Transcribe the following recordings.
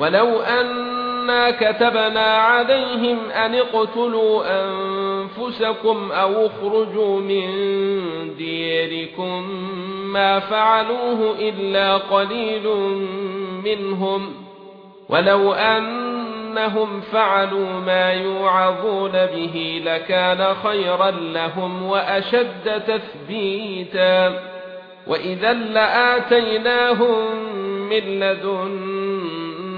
ولو أنا كتبنا عليهم أن اقتلوا أنفسكم أو اخرجوا من ديركم ما فعلوه إلا قليل منهم ولو أنهم فعلوا ما يوعظون به لكان خيرا لهم وأشد تثبيتا وإذا لآتيناهم من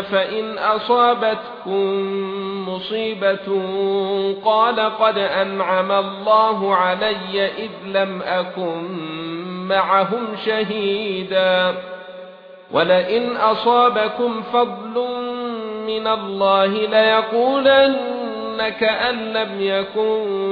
فان اصابتكم مصيبه قال قد انعم الله علي اذ لم اكن معهم شهيدا ولئن اصابكم فضل من الله ليقولن كأن لم يكن